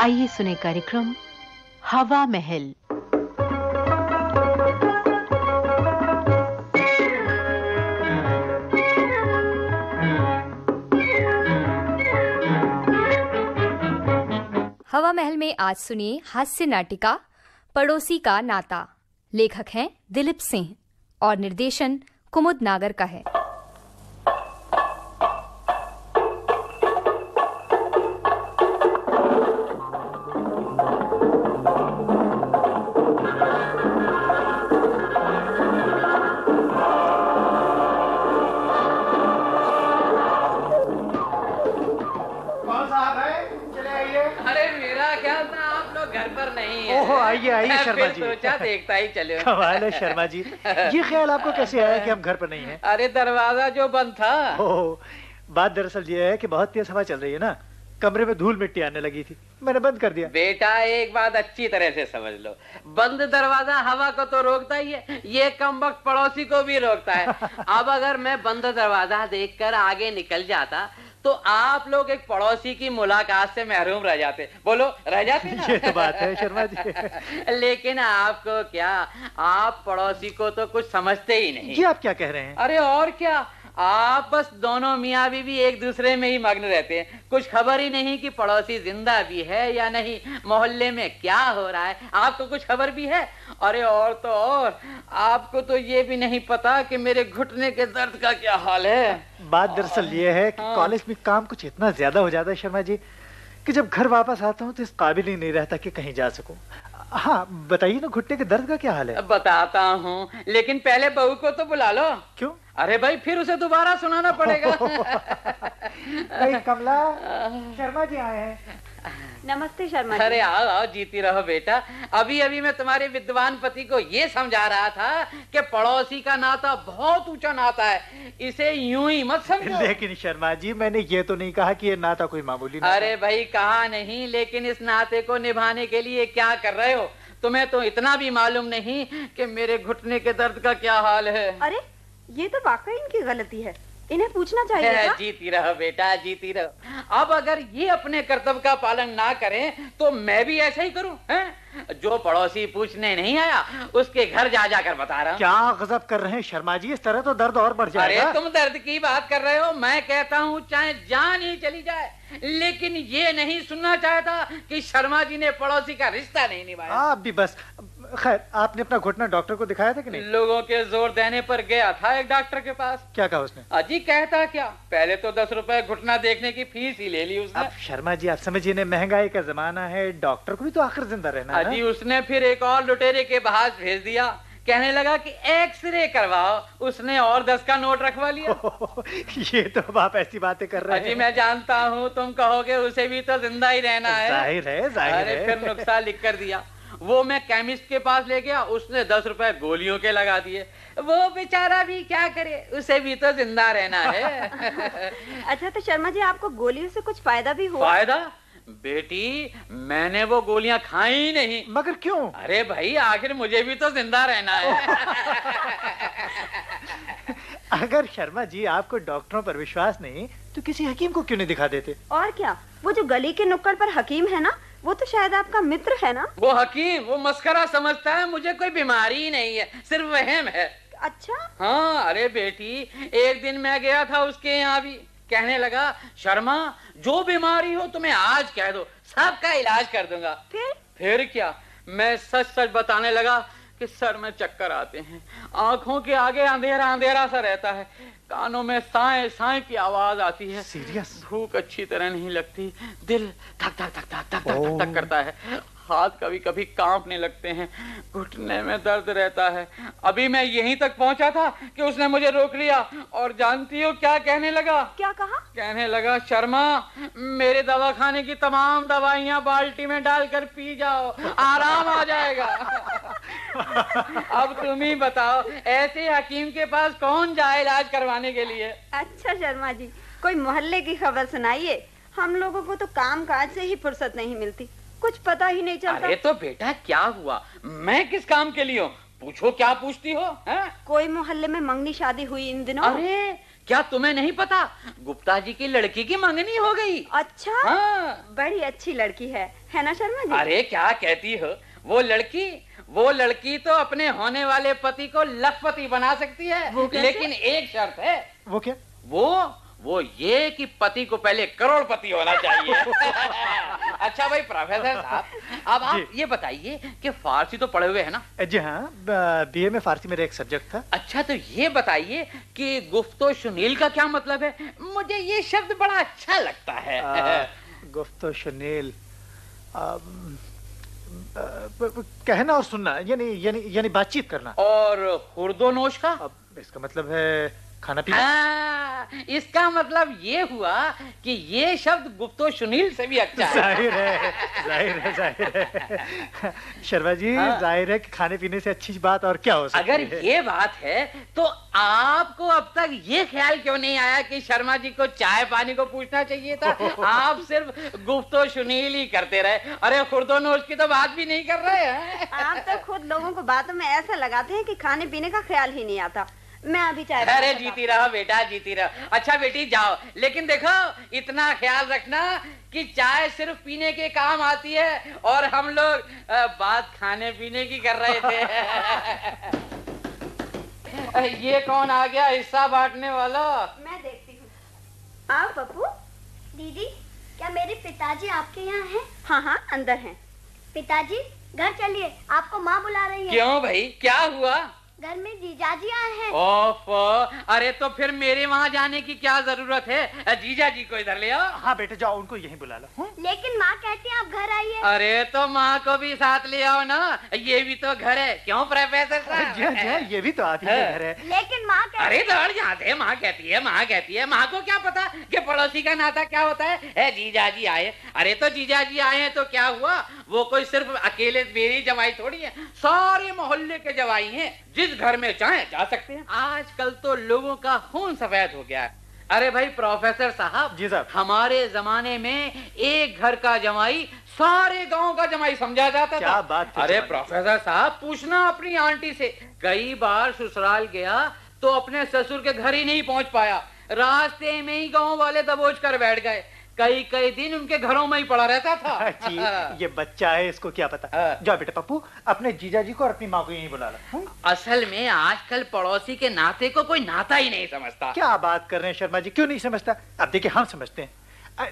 आइए सुने कार्यक्रम हवा महल। हवा महल में आज सुनिए हास्य नाटिका, पड़ोसी का नाता। लेखक हैं दिलीप सिंह और निर्देशन कुमुद नागर का है। घर पर नहीं है। ओहो, आइए, आइए, शर्मा जी। सोचा देखता ही चलो। कमाल है शर्मा जी। ये ख्याल आपको कैसे आया कि हम घर पर नहीं हैं? अरे दरवाज़ा जो बंद था। ओह बात दरअसल ये है कि बहुत तेज हवा चल रही है ना। कमरे में धूल मिट्टी आने लगी थी। मैंने बंद कर दिया। बेटा एक बात अच्छी तरह से समझ लो। बंद दरवाज़ा हवा को तो रोकता ही है। ये कम वक्त पड़ोसी को भी रोकता है। अब अगर मैं बंद दरवाज़ा देखकर आगे निकल जाता तो आप लोग एक पड़ोसी की मुलाकात से महरूम रह जाते। बोलो रह जाते ना? ये तो बात है शर्मा जी। लेकिन आपको क्या? आप पड़ोसी को तो कुछ समझते ही नहीं। ये आप क्या कह रहे हैं? अरे और क्या? आप बस दोनों मियाँ बीवी एक दूसरे में ही मग्न रहते हैं। कुछ खबर ही नहीं कि पड़ोसी ज़िंदा भी है या नहीं। मोहल्ले में क्या हो रहा है? आपको कुछ खबर भी है? अरे और तो और आपको तो ये भी नहीं पता कि मेरे घुटने के दर्द का क्या हाल है। बात दरअसल ये है कि हाँ। कॉलेज में काम कुछ इतना ज़्यादा हो जाता है शर्मा जी कि जब घर वापस आता हूँ तो इस काबिल ही नहीं रहता कि कहीं जा सकूँ। हाँ बताइए ना घुटने के दर्द का क्या हाल है? बताता हूँ लेकिन पहले बहू को तो बुला लो। क्यों? अरे भाई फिर उसे दोबारा सुनाना पड़ेगा। कमला शर्मा जी आए हैं। नमस्ते शर्मा अरे आओ आओ जीती रहो बेटा। अभी अभी मैं तुम्हारे विद्वान पति को ये समझा रहा था कि पड़ोसी का नाता बहुत ऊँचा नाता है। इसे यूँ ही मत समझो। लेकिन शर्मा जी मैंने ये तो नहीं कहा कि ये नाता कोई मामूली नाता अरे भाई कहा नहीं लेकिन इस नाते को निभाने के लिए क्या कर रहे हो? तुम्हें तो इतना भी मालूम नहीं कि मेरे घुटने के दर्द का क्या हाल है। अरे ये तो वाकई इनकी गलती है। इन्हें पूछना चाहिए था। जीती रहो बेटा जीती रहो। अब अगर ये अपने कर्तव्य का पालन ना करें तो मैं भी ऐसा ही करूँ हैं? जो पड़ोसी पूछने नहीं आया उसके घर जा जाकर बता रहा हूँ। क्या गजब कर रहे हैं शर्मा जी इस तरह तो दर्द और बढ़ अरे जाएगा तुम दर्द की बात कर रहे हो मैं कहता हूँ चाहे जान ही चली जाए लेकिन ये नहीं सुनना चाहता कि शर्मा जी ने पड़ोसी का रिश्ता नहीं निभाया। आप भी बस खैर आपने अपना घुटना डॉक्टर को दिखाया था कि नहीं? लोगों के ज़ोर देने पर गया था एक डॉक्टर के पास। क्या कहा उसने? अजी कहता क्या? पहले तो दस रुपए घुटना देखने की फ़ीस ही ले ली उसने। अब शर्मा जी आप समझिए ना महँगाई का जमाना है डॉक्टर को भी तो आखिर ज़िंदा रहना है अजी उसने फिर एक और लुटेरे के बहास भेज दिया। कहने लगा कि एक्सरे करवाओ उसने और दस का नोट रखवा लिया? ये तो अब आप ऐसी बातें कर रहे अजी हैं। मैं जानता हूँ तुम कहोगे उसे भी तो ज़िंदा ही रहना है। ज़ाहिर है ज़ाहिर अरे है। फिर नुस्खा लिख कर दिया। वो मैं केमिस्ट के पास ले गया उसने दस रुपए गोलियों के लगा दिए। वो बेचारा भी क्या करे? उसे भी तो ज़िंदा रहना है। अच्छा तो शर्मा जी आपको गोलियों से कुछ फ़ायदा भी हुआ? फ़ायदा? बेटी मैंने वो गोलियाँ खाई ही नहीं। मगर क्यों? अरे भाई आखिर मुझे भी तो ज़िंदा रहना है। अगर शर्मा जी आपको डॉक्टरों पर विश्वास नहीं तो किसी हकीम को क्यों नहीं दिखा देते? और क्या? वो जो गली के नुक्कड़ पर हकीम है ना वो तो शायद आपका मित्र है ना? वो हकीम वो मस्करा समझता है मुझे कोई बीमारी नहीं है सिर्फ़ वहम है। अच्छा? हाँ अरे बेटी एक दिन मैं गया था उसके यहाँ भी कहने लगा शर्मा जो बीमारी हो तुम्हें आज कह दो सबका इलाज कर दूँगा। फिर? फिर क्या? मैं सच सच बताने लगा कि सर में चक्कर आते हैं। आँखों के आगे अंधेरा अंधेरा सा रहता है। कानों में साए साए की आवाज़ आती है। सीरियस भूख अच्छी तरह नहीं लगती। दिल धक धक धक धक धक धक धक oh. करता है। हाथ कभी कभी कांपने लगते हैं। घुटने में दर्द रहता है। अभी मैं यहीं तक पहुँचा था कि उसने मुझे रोक लिया। और जानती हो क्या कहने लगा? क्या कहा? कहने लगा शर्मा मेरे दवा खाने की तमाम दवाइयाँ बाल्टी में डालकर पी जाओ। आराम आ जाएगा। अब तुम ही बताओ ऐसे हकीम के पास कौन जाए इलाज करवाने के लिए? अच्छा शर्मा जी कोई मोहल्ले की खबर सुनाइए। हम लोगों को तो काम काज से ही फुर्सत नहीं मिलती। कुछ पता ही नहीं चलता। अरे तो बेटा क्या हुआ? मैं किस काम के लिए हूँ? पूछो क्या पूछती हो हैं? कोई मोहल्ले में मंगनी शादी हुई इन दिनों? अरे क्या तुम्हें नहीं पता? गुप्ता जी की लड़की की मंगनी हो गई। अच्छा? हाँ। बड़ी अच्छी लड़की है। है ना शर्मा जी? अरे क्या कहती हो? वो लड़की वो लड़की तो अपने होने वाले पति को लखपति बना सकती है? लेकिन एक शर्त है। वो क्या? वो वो ये कि पति को पहले करोड़पति होना चाहिए। अच्छा भाई प्रोफेसर साहब अब आप ये बताइए कि फारसी तो पढ़े हुए है ना? जी हाँ बीए में फारसी मेरा एक सब्जेक्ट था। अच्छा तो ये बताइए कि गुफ्तो सुनील का क्या मतलब है? मुझे ये शब्द बड़ा अच्छा लगता है। आ, गुफ्तो ब- कहना और सुनना यानी यानी यानी बातचीत करना। और हुर्दो नोश का? अब इसका मतलब है खाना पीना हाँ, इसका मतलब ये हुआ कि ये शब्द गुप्तो सुनील से भी अच्छा है। ज़ाहिर है ज़ाहिर है ज़ाहिर है। शर्मा जी हाँ। ज़ाहिर है कि खाने पीने से अच्छी बात और क्या हो सकती अगर है? ये बात है तो आपको अब तक ये ख्याल क्यों नहीं आया कि शर्मा जी को चाय पानी को पूछना चाहिए था? आप सिर्फ़ गुफ्तो सुनील ही करते रहे। अरे खुर्दो नोश की तो बात भी नहीं कर रहे हैं। आप तो खुद लोगों को बातों में ऐसा लगाते हैं कि खाने पीने का ख्याल ही नहीं आता। मैं अभी चाय अरे जीती रहो बेटा जीती रहो। अच्छा बेटी जाओ। लेकिन देखो इतना ख्याल रखना कि चाय सिर्फ़ पीने के काम आती है और हम लोग बात खाने पीने की कर रहे थे। ये कौन आ गया? हिस्सा बांटने वाला? मैं देखती हूँ। आओ पप्पू। दीदी क्या मेरे पिताजी आपके यहाँ हैं? हाँ हाँ अंदर हैं। पिताजी घर चलिए। आपको माँ बुला रही है। क्यों भाई? क्या हुआ? घर में जीजा जी आए हैं। ओफ अरे तो फिर मेरे वहाँ जाने की क्या ज़रूरत है? जीजा जी को इधर ले आओ। हाँ बेटे जाओ उनको यहीं बुला लो। हुँ? लेकिन माँ अरे तो माँ को भी साथ ले आओ ना। ये भी तो घर है। क्यों प्रोफेसर साहब? ये भी तो आप ही घर है। लेकिन माँ अरे दौड़ जाते हैं माँ कहती है माँ कहती है। माँ को क्या पता कि पड़ोसी का नाता क्या होता है? है जीजा जी आए। अरे तो जीजा जी आए हैं तो क्या हुआ? वो कोई सिर्फ़ अकेले मेरी जवाई थोड़ी है। सारे मोहल्ले के जवाई हैं। जिस घर में चाहे जा सकते हैं। आजकल तो लोगों का खून सफ़ेद हो गया है। अरे भाई प्रोफेसर साहब जी साहब। हमारे जमाने में एक घर का जमाई सारे गाँव का जमाई समझा जाता क्या था। बात अरे प्रोफेसर साहब पूछना अपनी आंटी से। कई बार ससुराल गया तो अपने ससुर के घर ही नहीं पहुँच पाया। रास्ते में ही गाँव वाले दबोच कर बैठ गए। कई कई दिन उनके घरों में ही पड़ा रहता था। जी ये बच्चा है इसको क्या पता। हाँ। जाओ बेटा पप्पू अपने जीजा जी को और अपनी माँ को यही बुला लो। हम्म? असल में आजकल पड़ोसी के नाते को कोई नाता ही नहीं समझता। क्या बात कर रहे हैं शर्मा जी क्यों नहीं समझता? अब देखिए हम समझते हैं।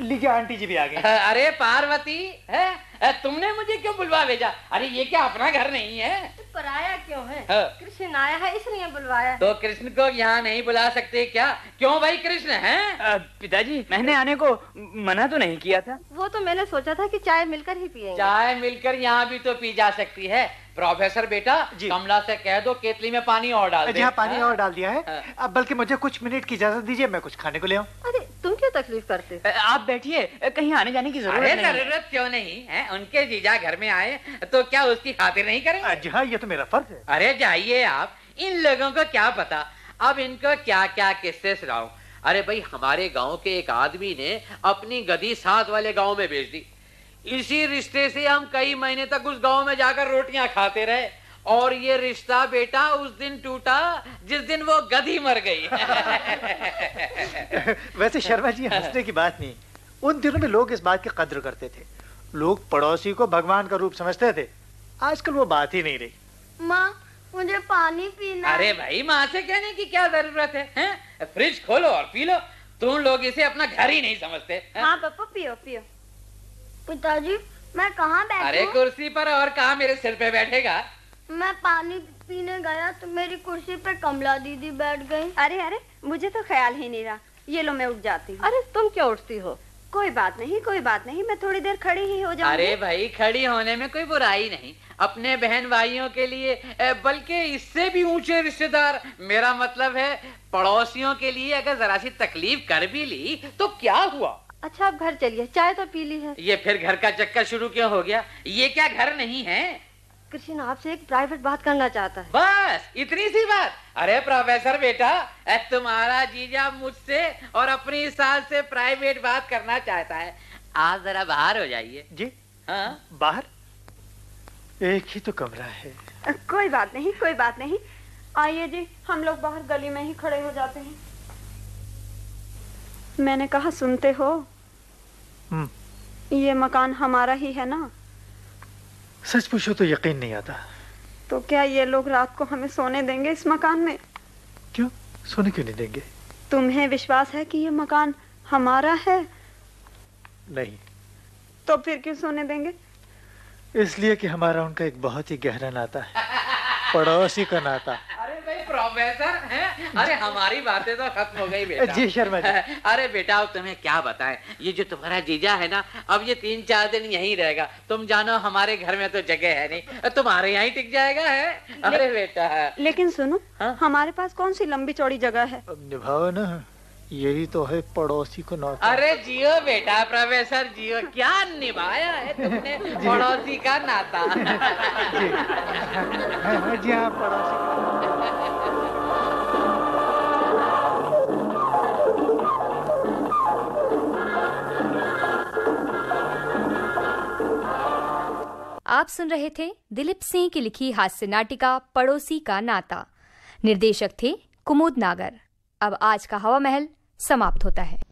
लीजिए आंटी जी भी आ गए अरे पार्वती है? तुमने मुझे क्यों बुलवा भेजा? अरे ये क्या अपना घर नहीं है? पराया क्यों है? हाँ। कृष्ण आया है इसलिए बुलवाया तो कृष्ण को यहाँ नहीं बुला सकते क्या? क्यों भाई कृष्ण है? पिताजी मैंने आने को मना तो नहीं किया था? वो तो मैंने सोचा था कि चाय मिलकर ही पिएँगे। चाय मिलकर यहाँ भी तो पी जा सकती है। प्रोफेसर बेटा जी। कमला से कह दो केतली में पानी और डाल दे। हाँ पानी हाँ? और डाल दिया है। हाँ। अब बल्कि मुझे कुछ मिनट की इजाज़त दीजिए मैं कुछ खाने को ले आऊँ। अरे तुम क्यों तकलीफ़ करते आप बैठिए कहीं आने जाने की ज़रूरत नहीं। ज़रूरत क्यों नहीं है? उनके जीजा घर में आए तो क्या उसकी खातिर नहीं करेंगे? जी हाँ ये तो मेरा फ़र्ज़ है। अरे जाइए आप। इन लोगों को क्या पता? अब इनको क्या क्या किस्से सुनाऊं। अरे भाई हमारे गाँव के एक आदमी ने अपनी गदी साथ वाले गाँव में बेच दी। इसी रिश्ते से हम कई महीने तक उस गाँव में जाकर रोटियाँ खाते रहे। और ये रिश्ता बेटा उस दिन टूटा जिस दिन वो गधी मर गई। वैसे शर्मा जी हंसने की बात नहीं। उन दिनों में लोग इस बात की कद्र करते थे। लोग पड़ोसी को भगवान का रूप समझते थे। आजकल वो बात ही नहीं रही। माँ मुझे पानी पीना अरे भाई माँ से कहने की क्या ज़रूरत है, हैं? फ्रिज खोलो और पी लो। तुम लोग इसे अपना घर ही नहीं समझते हैं? हाँ पप्पा पियो पियो। पिताजी मैं कहाँ अरे कुर्सी पर और कहा मेरे सिर पे बैठेगा? मैं पानी पीने गया तो मेरी कुर्सी पे कमला दीदी बैठ गई। अरे अरे मुझे तो ख्याल ही नहीं रहा। ये लो मैं उठ जाती हूँ। अरे तुम क्यों उठती हो? कोई बात नहीं कोई बात नहीं मैं थोड़ी देर खड़ी ही हो जाऊँगी। अरे भाई खड़ी होने में कोई बुराई नहीं। अपने बहन भाइयों के लिए बल्कि इससे भी ऊँचे रिश्तेदार। मेरा मतलब है पड़ोसियों के लिए अगर जरा सी तकलीफ़ कर भी ली तो क्या हुआ? अच्छा आप घर चलिए चाय तो पी ली है। ये फिर घर का चक्कर शुरू क्यों हो गया? ये क्या घर नहीं है? कृष्ण आपसे एक प्राइवेट बात करना चाहता है। बस इतनी सी बात। अरे प्रोफेसर बेटा तुम्हारा जीजा मुझसे और अपनी साल से प्राइवेट बात करना चाहता है। आप जरा बाहर हो जाइए। जी? हाँ? बाहर? एक ही तो कमरा है। कोई बात नहीं कोई बात नहीं। आइए जी हम लोग बाहर गली में ही खड़े हो जाते हैं। मैंने कहा सुनते हो? हम्म। ये मकान हमारा ही है ना? सच पूछो तो यकीन नहीं आता। तो क्या ये लोग रात को हमें सोने देंगे इस मकान में? क्यों? सोने क्यों नहीं देंगे? तुम्हें विश्वास है कि ये मकान हमारा है? नहीं। तो फिर क्यों सोने देंगे? इसलिए कि हमारा उनका एक बहुत ही गहरा नाता है। पड़ोसी का नाता। प्रोफेसर हैं? अरे हमारी बातें तो खत्म हो गई बेटा। जी शर्मा जी। अरे बेटा अब तुम्हें क्या बताएँ? ये जो तुम्हारा जीजा है ना अब ये तीन चार दिन यहीं रहेगा। तुम जानो हमारे घर में तो जगह है नहीं। तुम्हारे यहाँ ही टिक जाएगा है? अरे बेटा। लेकिन सुनो हाँ? हमारे पास कौन सी लंबी चौड़ी जगह है? अब निभाओ ना। यही तो है पड़ोसी को नाता अरे जियो बेटा प्रोफेसर जियो। क्या निभाया है तुमने पड़ोसी का नाता? जी। हाँ, हाँ, जी हाँ पड़ोसी। का आप सुन रहे थे दिलीप सिंह की लिखी हास्य नाटिका, पड़ोसी का नाता। निर्देशक थे कुमुद नागर। अब आज का हवा महल समाप्त होता है।